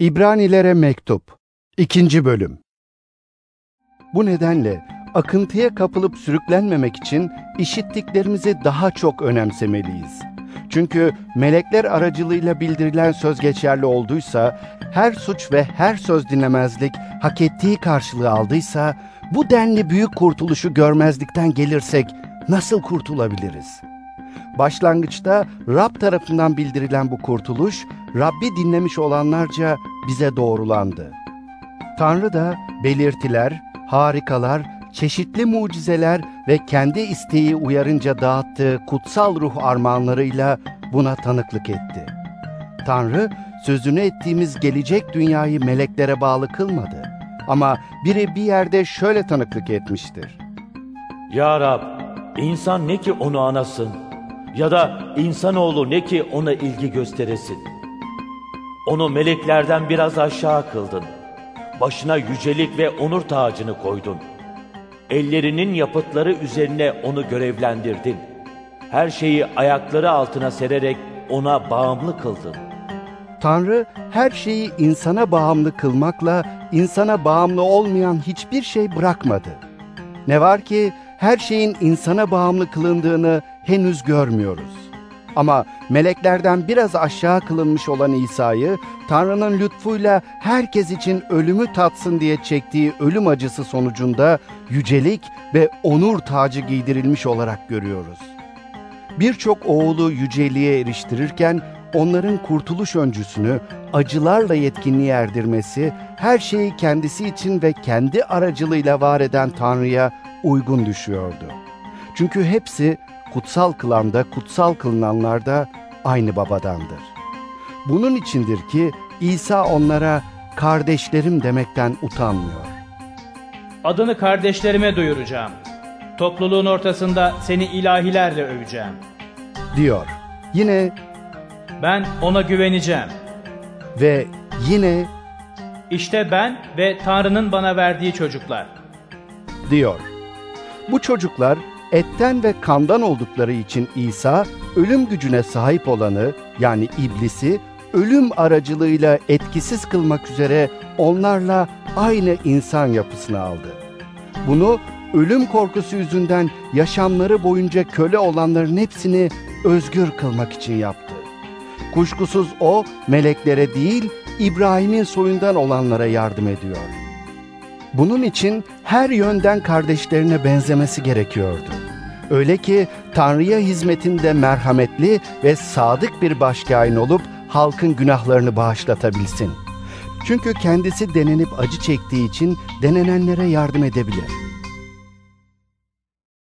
İbranilere Mektup 2. Bölüm Bu nedenle akıntıya kapılıp sürüklenmemek için işittiklerimizi daha çok önemsemeliyiz. Çünkü melekler aracılığıyla bildirilen söz geçerli olduysa, her suç ve her söz dinlemezlik hak ettiği karşılığı aldıysa, bu denli büyük kurtuluşu görmezlikten gelirsek nasıl kurtulabiliriz? Başlangıçta Rab tarafından bildirilen bu kurtuluş, Rabbi dinlemiş olanlarca bize doğrulandı. Tanrı da belirtiler, harikalar, çeşitli mucizeler ve kendi isteği uyarınca dağıttığı kutsal ruh armağanlarıyla buna tanıklık etti. Tanrı, sözünü ettiğimiz gelecek dünyayı meleklere bağlı kılmadı. Ama biri bir yerde şöyle tanıklık etmiştir. Ya Rab, insan ne ki onu anasın ya da insanoğlu ne ki ona ilgi gösteresin. Onu meleklerden biraz aşağı kıldın. Başına yücelik ve onur tacını koydun. Ellerinin yapıtları üzerine onu görevlendirdin. Her şeyi ayakları altına sererek ona bağımlı kıldın. Tanrı her şeyi insana bağımlı kılmakla insana bağımlı olmayan hiçbir şey bırakmadı. Ne var ki her şeyin insana bağımlı kılındığını henüz görmüyoruz. Ama meleklerden biraz aşağı kılınmış olan İsa'yı Tanrı'nın lütfuyla herkes için ölümü tatsın diye çektiği ölüm acısı sonucunda yücelik ve onur tacı giydirilmiş olarak görüyoruz. Birçok oğlu yüceliğe eriştirirken onların kurtuluş öncüsünü acılarla yetkinliğe erdirmesi, her şeyi kendisi için ve kendi aracılığıyla var eden Tanrı'ya uygun düşüyordu. Çünkü hepsi kutsal kılanda, kutsal kılınanlar da aynı babadandır. Bunun içindir ki İsa onlara kardeşlerim demekten utanmıyor. Adını kardeşlerime duyuracağım. Topluluğun ortasında seni ilahilerle öveceğim. diyor. Yine Ben ona güveneceğim. ve yine İşte ben ve Tanrı'nın bana verdiği çocuklar. diyor. Bu çocuklar etten ve kandan oldukları için İsa ölüm gücüne sahip olanı yani iblisi ölüm aracılığıyla etkisiz kılmak üzere onlarla aynı insan yapısını aldı. Bunu ölüm korkusu yüzünden yaşamları boyunca köle olanların hepsini özgür kılmak için yaptı. Kuşkusuz o meleklere değil İbrahim'in soyundan olanlara yardım ediyor. Bunun için her yönden kardeşlerine benzemesi gerekiyordu. Öyle ki Tanrı'ya hizmetinde merhametli ve sadık bir başkâin olup halkın günahlarını bağışlatabilsin. Çünkü kendisi denenip acı çektiği için denenenlere yardım edebilir.